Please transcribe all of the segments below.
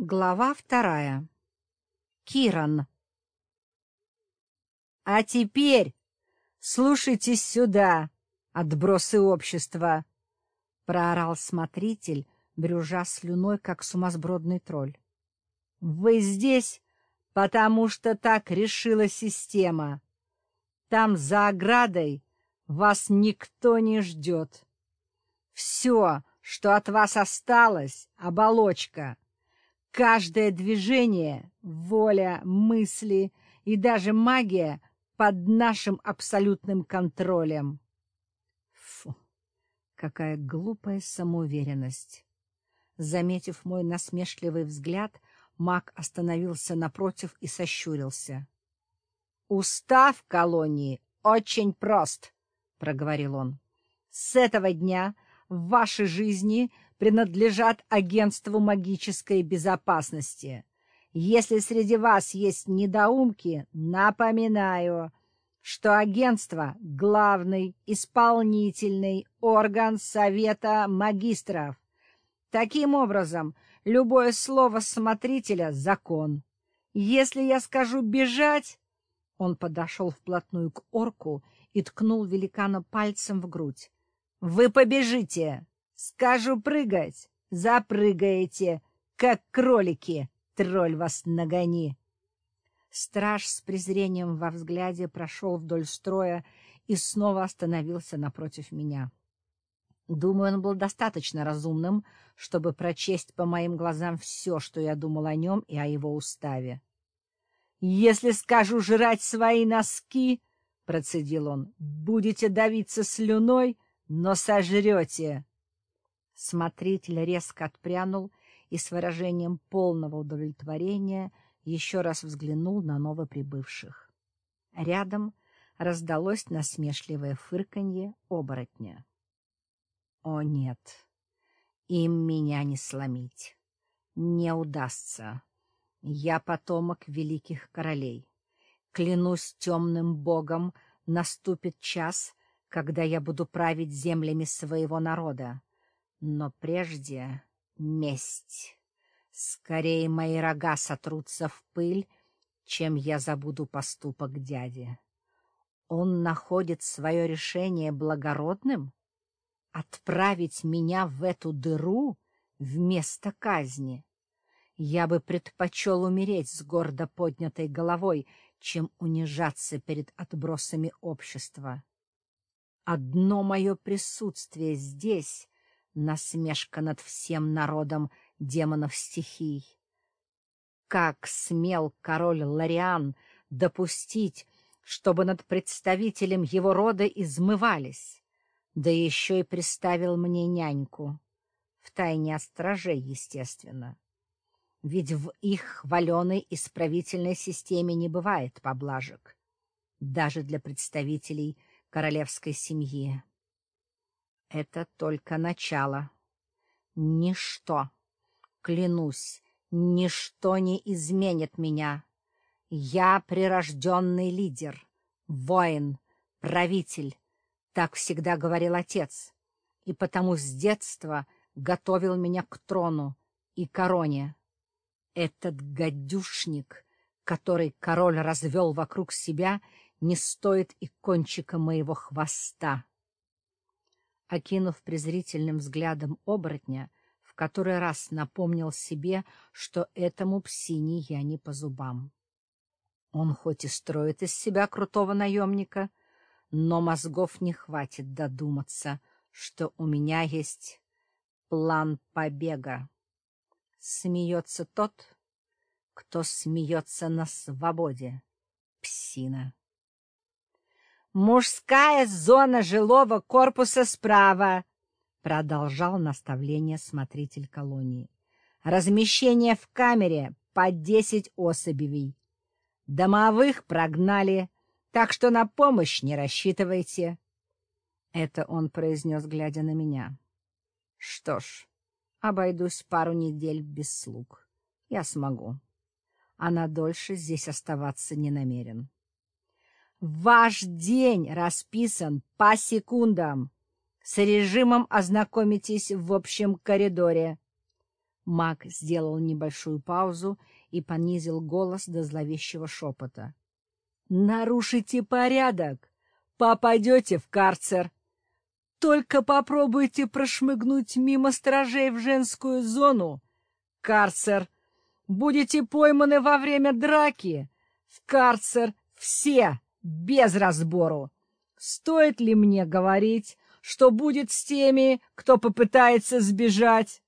Глава вторая. Киран. «А теперь слушайте сюда, отбросы общества!» — проорал смотритель, брюжа слюной, как сумасбродный тролль. «Вы здесь, потому что так решила система. Там, за оградой, вас никто не ждет. Все, что от вас осталось — оболочка» Каждое движение, воля, мысли и даже магия под нашим абсолютным контролем. Фу, какая глупая самоуверенность. Заметив мой насмешливый взгляд, маг остановился напротив и сощурился. — Устав колонии очень прост, — проговорил он. — С этого дня в вашей жизни принадлежат агентству магической безопасности. Если среди вас есть недоумки, напоминаю, что агентство — главный исполнительный орган Совета магистров. Таким образом, любое слово смотрителя — закон. Если я скажу «бежать», он подошел вплотную к орку и ткнул великана пальцем в грудь. «Вы побежите!» Скажу прыгать, запрыгаете, как кролики, тролль вас нагони. Страж с презрением во взгляде прошел вдоль строя и снова остановился напротив меня. Думаю, он был достаточно разумным, чтобы прочесть по моим глазам все, что я думал о нем и о его уставе. — Если скажу жрать свои носки, — процедил он, — будете давиться слюной, но сожрете. Смотритель резко отпрянул и с выражением полного удовлетворения еще раз взглянул на новоприбывших. Рядом раздалось насмешливое фырканье оборотня. «О нет, им меня не сломить, не удастся. Я потомок великих королей. Клянусь темным богом, наступит час, когда я буду править землями своего народа но прежде месть. Скорее мои рога сотрутся в пыль, чем я забуду поступок дяди. Он находит свое решение благородным? Отправить меня в эту дыру вместо казни? Я бы предпочел умереть с гордо поднятой головой, чем унижаться перед отбросами общества. Одно мое присутствие здесь насмешка над всем народом демонов стихий. Как смел король Лариан допустить, чтобы над представителем его рода измывались, да еще и приставил мне няньку, втайне от стражей, естественно. Ведь в их хваленой исправительной системе не бывает поблажек, даже для представителей королевской семьи. Это только начало. Ничто, клянусь, ничто не изменит меня. Я прирожденный лидер, воин, правитель, так всегда говорил отец, и потому с детства готовил меня к трону и короне. Этот гадюшник, который король развел вокруг себя, не стоит и кончика моего хвоста. Окинув презрительным взглядом оборотня, в который раз напомнил себе, что этому псине я не по зубам. Он хоть и строит из себя крутого наемника, но мозгов не хватит додуматься, что у меня есть план побега. Смеется тот, кто смеется на свободе, псина. «Мужская зона жилого корпуса справа», — продолжал наставление смотритель колонии. «Размещение в камере по десять особей. Домовых прогнали, так что на помощь не рассчитывайте». Это он произнес, глядя на меня. «Что ж, обойдусь пару недель без слуг. Я смогу. А на дольше здесь оставаться не намерен». Ваш день расписан по секундам. С режимом ознакомитесь в общем коридоре. Маг сделал небольшую паузу и понизил голос до зловещего шепота. — Нарушите порядок, попадете в карцер. Только попробуйте прошмыгнуть мимо стражей в женскую зону. Карцер. Будете пойманы во время драки. В карцер все, без разбору. Стоит ли мне говорить, что будет с теми, кто попытается сбежать?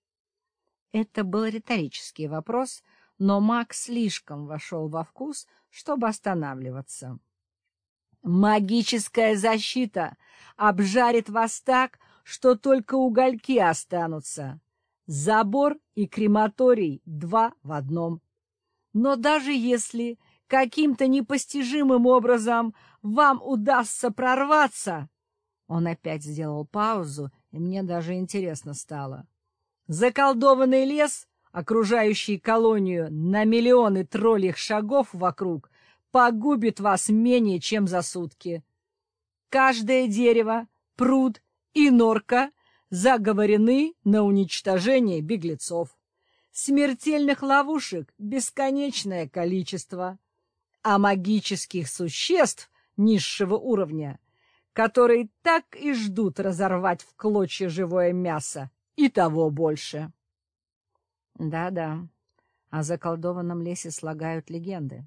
Это был риторический вопрос, но маг слишком вошел во вкус, чтобы останавливаться. Магическая защита обжарит вас так, что только угольки останутся. Забор и крематорий два в одном. Но даже если каким-то непостижимым образом вам удастся прорваться... Он опять сделал паузу, и мне даже интересно стало. Заколдованный лес, окружающий колонию на миллионы троллих шагов вокруг, погубит вас менее чем за сутки. Каждое дерево, пруд и норка заговорены на уничтожение беглецов. Смертельных ловушек бесконечное количество, а магических существ низшего уровня, которые так и ждут разорвать в клочья живое мясо, и того больше. Да-да, о заколдованном лесе слагают легенды.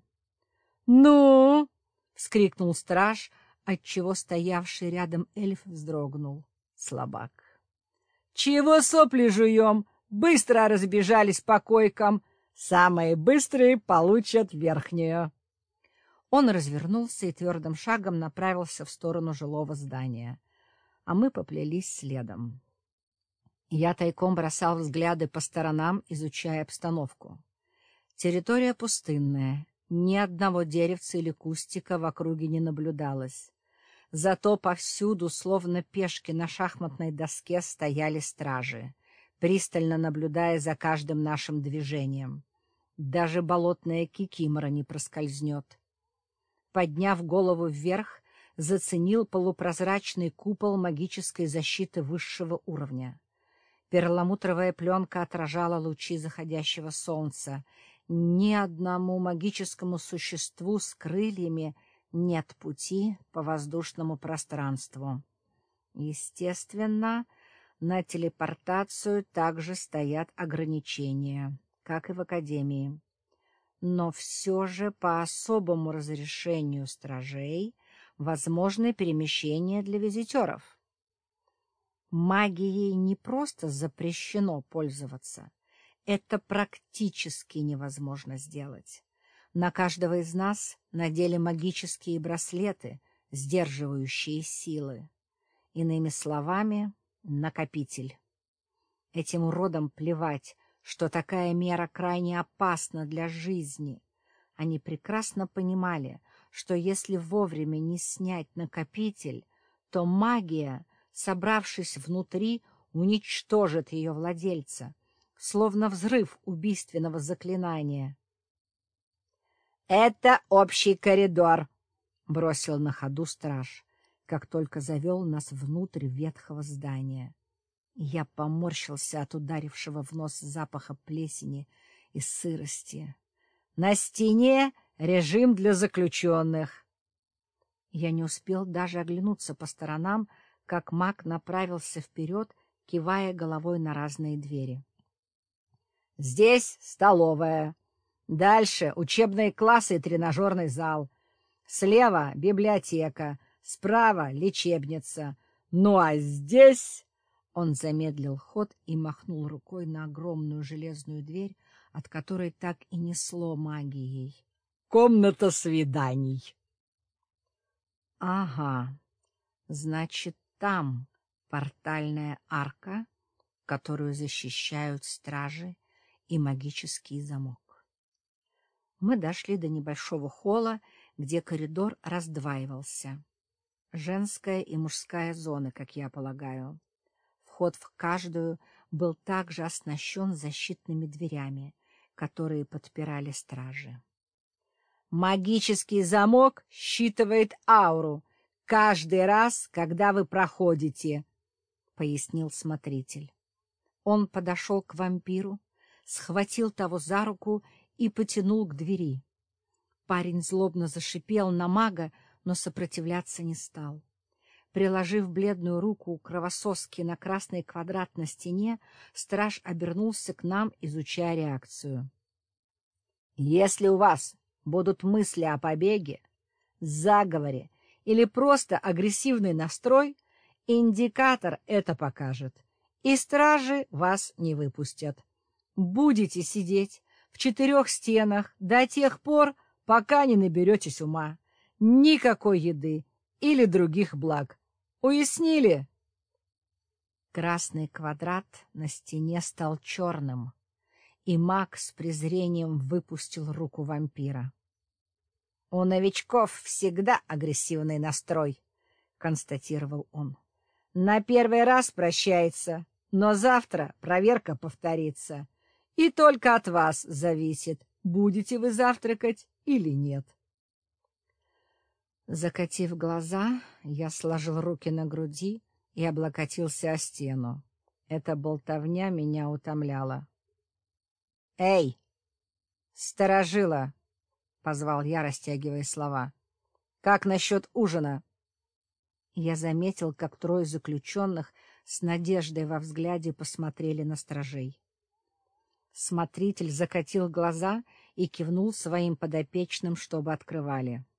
«Ну!» — вскрикнул страж, отчего стоявший рядом эльф вздрогнул. Слабак. «Чего сопли жуем? Быстро разбежались по койкам. Самые быстрые получат верхнюю». Он развернулся и твердым шагом направился в сторону жилого здания, а мы поплелись следом. Я тайком бросал взгляды по сторонам, изучая обстановку. Территория пустынная, ни одного деревца или кустика в округе не наблюдалось. Зато повсюду, словно пешки на шахматной доске, стояли стражи, пристально наблюдая за каждым нашим движением. Даже болотная кикимора не проскользнет. Подняв голову вверх, заценил полупрозрачный купол магической защиты высшего уровня. Перламутровая пленка отражала лучи заходящего солнца, ни одному магическому существу с крыльями нет пути по воздушному пространству. Естественно, на телепортацию также стоят ограничения, как и в Академии. Но все же по особому разрешению стражей возможны перемещения для визитеров. Магией не просто запрещено пользоваться — это практически невозможно сделать. На каждого из нас надели магические браслеты, сдерживающие силы. Иными словами, накопитель. Этим уродам плевать, что такая мера крайне опасна для жизни. Они прекрасно понимали, что если вовремя не снять накопитель, то магия, собравшись внутри, уничтожит ее владельца, словно взрыв убийственного заклинания. — Это общий коридор, — бросил на ходу страж, как только завел нас внутрь ветхого здания. Я поморщился от ударившего в нос запаха плесени и сырости. На стене режим для заключенных. Я не успел даже оглянуться по сторонам, как маг направился вперед, кивая головой на разные двери. Здесь столовая. Дальше учебные классы и тренажерный зал. Слева библиотека, справа лечебница. Ну а здесь... Он замедлил ход и махнул рукой на огромную железную дверь, от которой так и несло магией. «Комната свиданий!» «Ага, значит, там портальная арка, которую защищают стражи и магический замок. Мы дошли до небольшого холла, где коридор раздваивался. Женская и мужская зоны, как я полагаю. Вход в каждую был также оснащен защитными дверями, которые подпирали стражи. Магический замок считывает ауру каждый раз, когда вы проходите, — пояснил смотритель. Он подошел к вампиру, схватил того за руку и потянул к двери. Парень злобно зашипел на мага, но сопротивляться не стал. Приложив бледную руку кровососки на красный квадрат на стене, страж обернулся к нам, изучая реакцию. — Если у вас будут мысли о побеге, заговоре или просто агрессивный настрой, индикатор это покажет, и стражи вас не выпустят. Будете сидеть в четырех стенах до тех пор, пока не наберетесь ума. Никакой еды или других благ. Уяснили? Красный квадрат на стене стал черным, и маг с презрением выпустил руку вампира. — У новичков всегда агрессивный настрой, — констатировал он. — На первый раз прощается, но завтра проверка повторится, и только от вас зависит, будете вы завтракать или нет. — Закатив глаза, я сложил руки на груди и облокотился о стену. Эта болтовня меня утомляла. — Эй! Сторожила! — позвал я, растягивая слова. — Как насчет ужина? Я заметил, как трое заключенных с надеждой во взгляде посмотрели на стражей. Смотритель закатил глаза и кивнул своим подопечным, чтобы открывали. —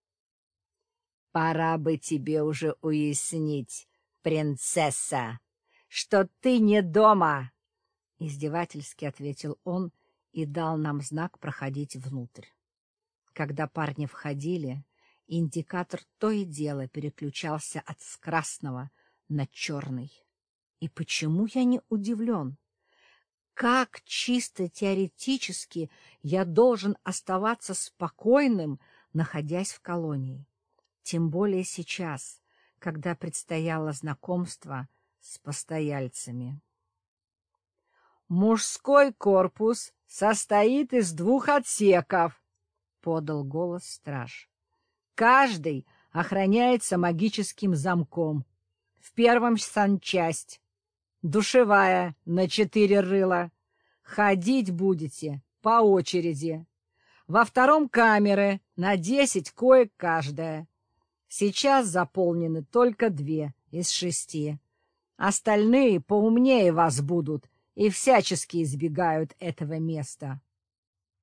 Пора бы тебе уже уяснить, принцесса, что ты не дома, — издевательски ответил он и дал нам знак проходить внутрь. Когда парни входили, индикатор то и дело переключался от красного на черный. И почему я не удивлен? Как чисто теоретически я должен оставаться спокойным, находясь в колонии? Тем более сейчас, когда предстояло знакомство с постояльцами. «Мужской корпус состоит из двух отсеков», — подал голос страж. «Каждый охраняется магическим замком. В первом санчасть, душевая на четыре рыла. Ходить будете по очереди. Во втором камеры на десять коек каждая. Сейчас заполнены только две из шести. Остальные поумнее вас будут и всячески избегают этого места.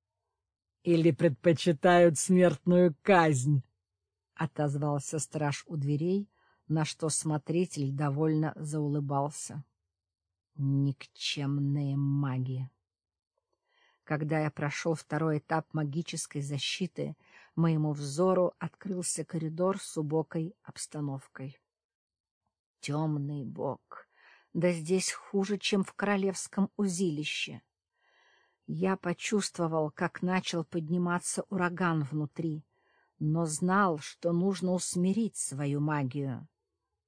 — Или предпочитают смертную казнь, — отозвался страж у дверей, на что смотритель довольно заулыбался. Никчемные маги! Когда я прошел второй этап магической защиты, моему взору открылся коридор с убокой обстановкой. Темный бог! Да здесь хуже, чем в королевском узилище. Я почувствовал, как начал подниматься ураган внутри, но знал, что нужно усмирить свою магию.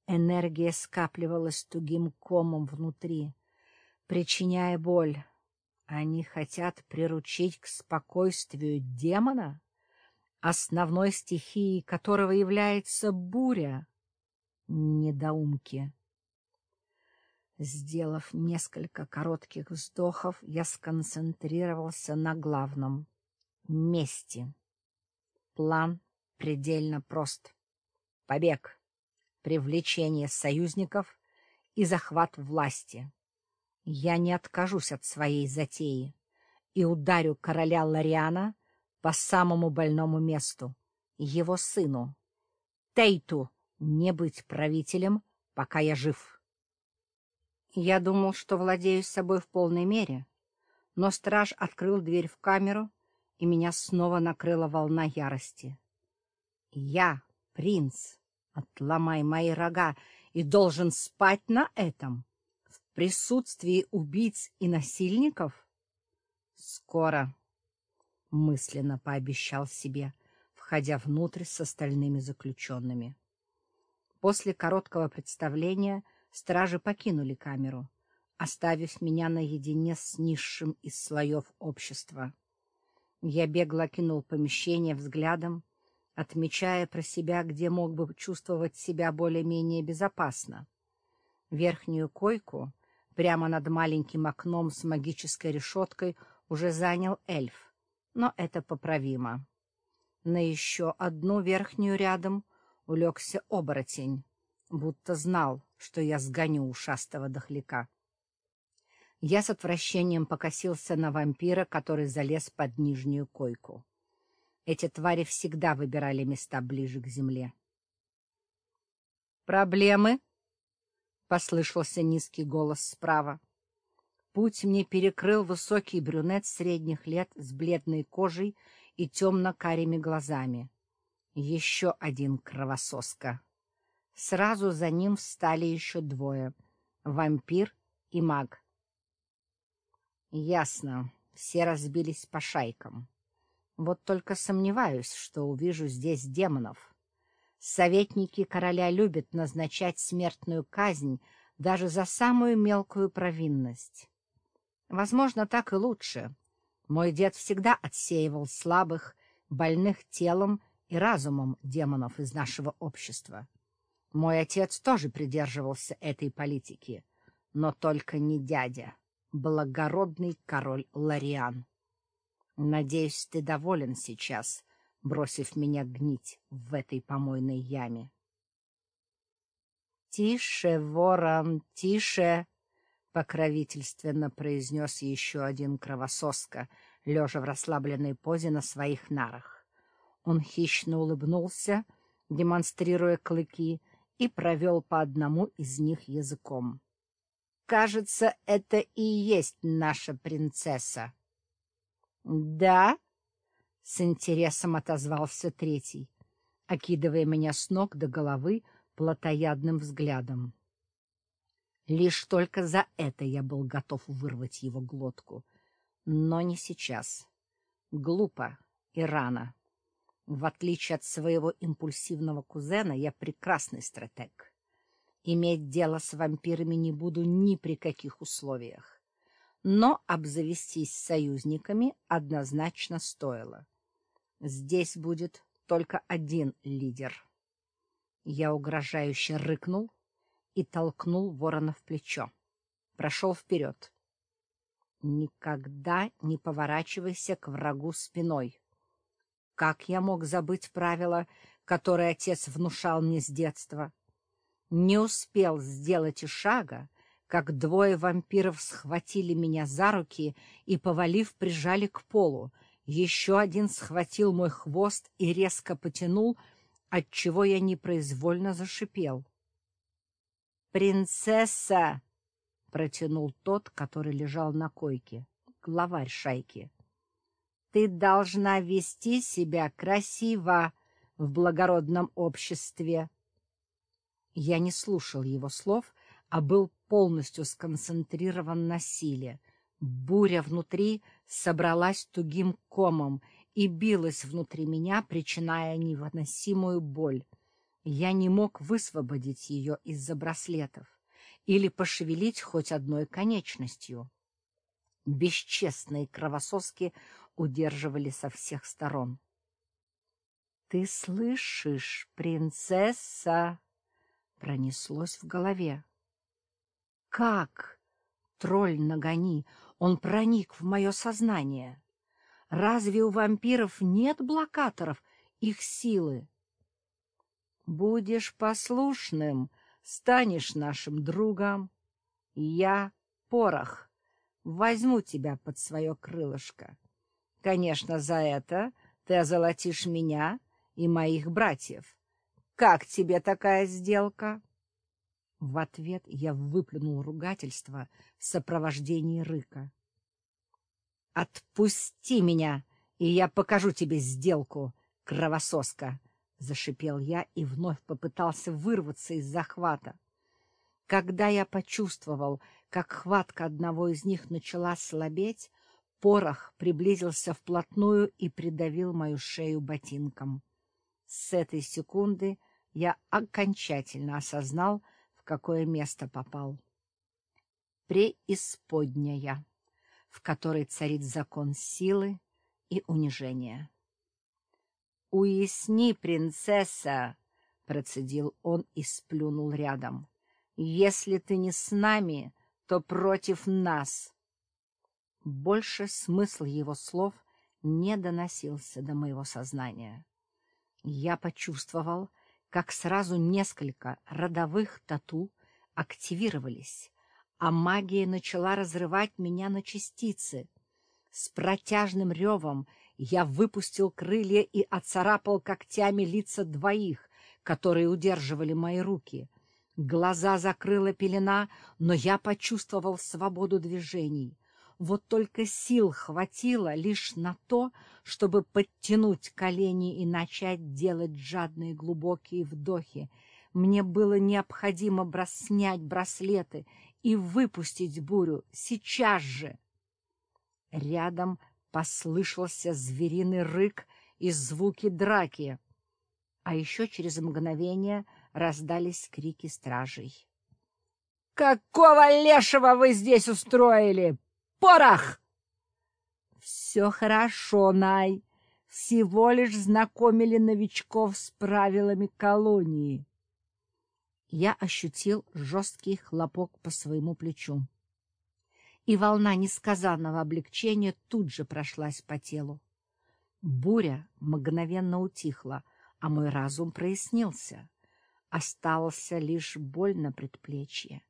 Энергия скапливалась тугим комом внутри, причиняя боль, они хотят приручить к спокойствию демона, основной стихией которого является буря. Недоумки. Сделав несколько коротких вздохов, я сконцентрировался на главном — мести. План предельно прост. Побег, привлечение союзников и захват власти. Я не откажусь от своей затеи и ударю короля Лариана по самому больному месту, его сыну. Тейту не быть правителем, пока я жив. Я думал, что владею собой в полной мере, но страж открыл дверь в камеру, и меня снова накрыла волна ярости. Я, принц, отломай мои рога, и должен спать на этом присутствии убийц и насильников? Скоро, — мысленно пообещал себе, входя внутрь с остальными заключенными. После короткого представления стражи покинули камеру, оставив меня наедине с низшим из слоев общества. Я бегло кинул помещение взглядом, отмечая про себя, где мог бы чувствовать себя более-менее безопасно. Верхнюю койку — Прямо над маленьким окном с магической решеткой уже занял эльф, но это поправимо. На еще одну верхнюю рядом улегся оборотень, будто знал, что я сгоню ушастого дохляка. Я с отвращением покосился на вампира, который залез под нижнюю койку. Эти твари всегда выбирали места ближе к земле. «Проблемы?» — послышался низкий голос справа. Путь мне перекрыл высокий брюнет средних лет с бледной кожей и темно-карими глазами. Еще один кровососка. Сразу за ним встали еще двое — вампир и маг. Ясно, все разбились по шайкам. Вот только сомневаюсь, что увижу здесь демонов. Советники короля любят назначать смертную казнь даже за самую мелкую провинность. Возможно, так и лучше. Мой дед всегда отсеивал слабых, больных телом и разумом демонов из нашего общества. Мой отец тоже придерживался этой политики, но только не дядя, благородный король Лариан. Надеюсь, ты доволен сейчас, бросив меня гнить в этой помойной яме. — Тише, ворон, тише! — покровительственно произнес еще один кровососка, лежа в расслабленной позе на своих нарах. Он хищно улыбнулся, демонстрируя клыки, и провел по одному из них языком. — Кажется, это и есть наша принцесса. «Да?» — с интересом отозвался третий, окидывая меня с ног до головы плотоядным взглядом. Лишь только за это я был готов вырвать его глотку. Но не сейчас. Глупо и рано. В отличие от своего импульсивного кузена, я прекрасный стратег. Иметь дело с вампирами не буду ни при каких условиях но обзавестись союзниками однозначно стоило. Здесь будет только один лидер. Я угрожающе рыкнул и толкнул ворона в плечо. Прошел вперед. Никогда не поворачивайся к врагу спиной. Как я мог забыть правила, которые отец внушал мне с детства? Не успел сделать и шага, как двое вампиров схватили меня за руки и, повалив, прижали к полу. Еще один схватил мой хвост и резко потянул, отчего я непроизвольно зашипел. «Принцесса!» — протянул тот, который лежал на койке, главарь шайки. «Ты должна вести себя красиво в благородном обществе». Я не слушал его слов, а был полностью сконцентрирован на силе. Буря внутри собралась тугим комом и билась внутри меня, причиная невыносимую боль. Я не мог высвободить ее из-за браслетов или пошевелить хоть одной конечностью. Бесчестные кровососки удерживали со всех сторон. — Ты слышишь, принцесса? — пронеслось в голове. Как? Тролль нагони, он проник в мое сознание. Разве у вампиров нет блокаторов их силы? Будешь послушным, станешь нашим другом. Я — порох, возьму тебя под свое крылышко. Конечно, за это ты озолотишь меня и моих братьев. Как тебе такая сделка? — в ответ я выплюнул ругательство в сопровождении рыка. «Отпусти меня, и я покажу тебе сделку, кровососка!» — зашипел я и вновь попытался вырваться из захвата. Когда я почувствовал, как хватка одного из них начала слабеть, порох приблизился вплотную и придавил мою шею ботинком. С этой секунды я окончательно осознал, какое место попал. Преисподняя, в которой царит закон силы и унижения. «Уясни, принцесса!» — процедил он и сплюнул рядом. «Если ты не с нами, то против нас!» Больше смысл его слов не доносился до моего сознания. Я почувствовал, как сразу несколько родовых тату активировались, а магия начала разрывать меня на частицы. С протяжным ревом я выпустил крылья и оцарапал когтями лица двоих, которые удерживали мои руки. Глаза закрыла пелена, но я почувствовал свободу движений. Вот только сил хватило лишь на то, чтобы подтянуть колени и начать делать жадные глубокие вдохи. Мне было необходимо снять браслеты и выпустить бурю сейчас же. Рядом послышался звериный рык и звуки драки, а еще через мгновение раздались крики стражей. — Какого лешего вы здесь устроили? Порох! — Все хорошо, Най. Всего лишь знакомили новичков с правилами колонии. Я ощутил жесткий хлопок по своему плечу. И волна несказанного облегчения тут же прошлась по телу. Буря мгновенно утихла, а мой разум прояснился. Остался лишь боль на предплечье,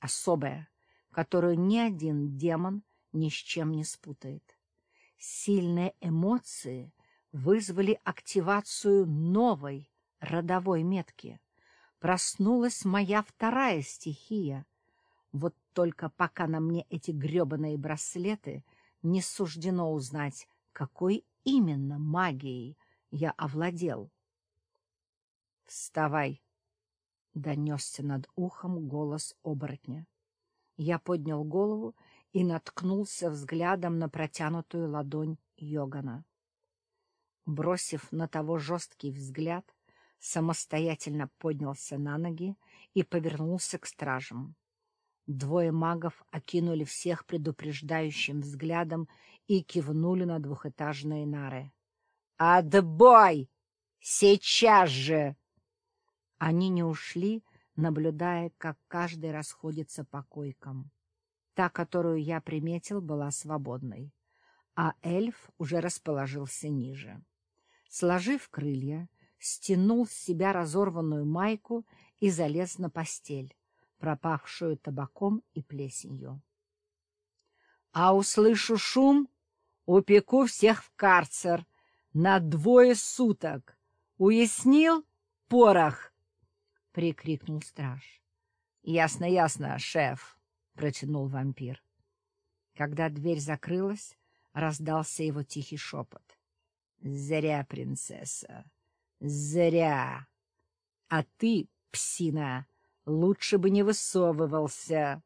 особая, которую ни один демон ни с чем не спутает. Сильные эмоции вызвали активацию новой родовой метки. Проснулась моя вторая стихия. Вот только пока на мне эти гребаные браслеты, не суждено узнать, какой именно магией я овладел. «Вставай!» — донесся над ухом голос оборотня. Я поднял голову и наткнулся взглядом на протянутую ладонь Йогана. Бросив на того жесткий взгляд, самостоятельно поднялся на ноги и повернулся к стражам. Двое магов окинули всех предупреждающим взглядом и кивнули на двухэтажные нары. «Отбой! Сейчас же!» Они не ушли, наблюдая, как каждый расходится по койкам. Та, которую я приметил, была свободной, а эльф уже расположился ниже. Сложив крылья, стянул с себя разорванную майку и залез на постель, пропахшую табаком и плесенью. — А услышу шум, упеку всех в карцер на двое суток. Уяснил, порох? — прикрикнул страж. — Ясно, ясно, шеф, — протянул вампир. Когда дверь закрылась, раздался его тихий шепот. — Зря, принцесса, зря. А ты, псина, лучше бы не высовывался.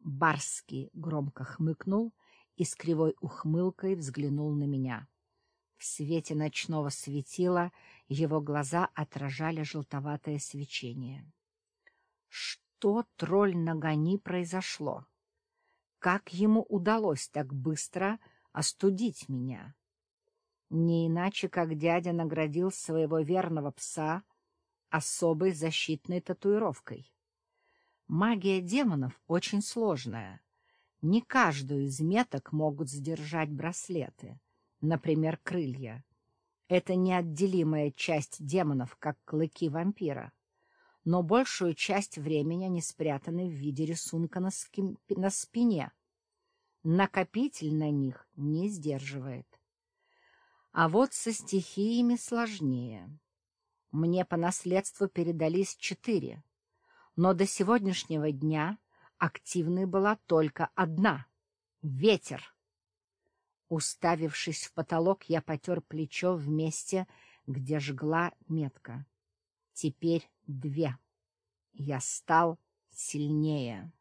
Барский громко хмыкнул и с кривой ухмылкой взглянул на меня. В свете ночного светила его глаза отражали желтоватое свечение. Что? тролль на гони произошло? Как ему удалось так быстро остудить меня? Не иначе, как дядя наградил своего верного пса особой защитной татуировкой. Магия демонов очень сложная. Не каждую из меток могут сдержать браслеты, например, крылья. Это неотделимая часть демонов, как клыки вампира но большую часть времени они спрятаны в виде рисунка на, ски... на спине. Накопитель на них не сдерживает. А вот со стихиями сложнее. Мне по наследству передались четыре, но до сегодняшнего дня активной была только одна — ветер. Уставившись в потолок, я потер плечо в месте, где жгла метка. Теперь две. Я стал сильнее.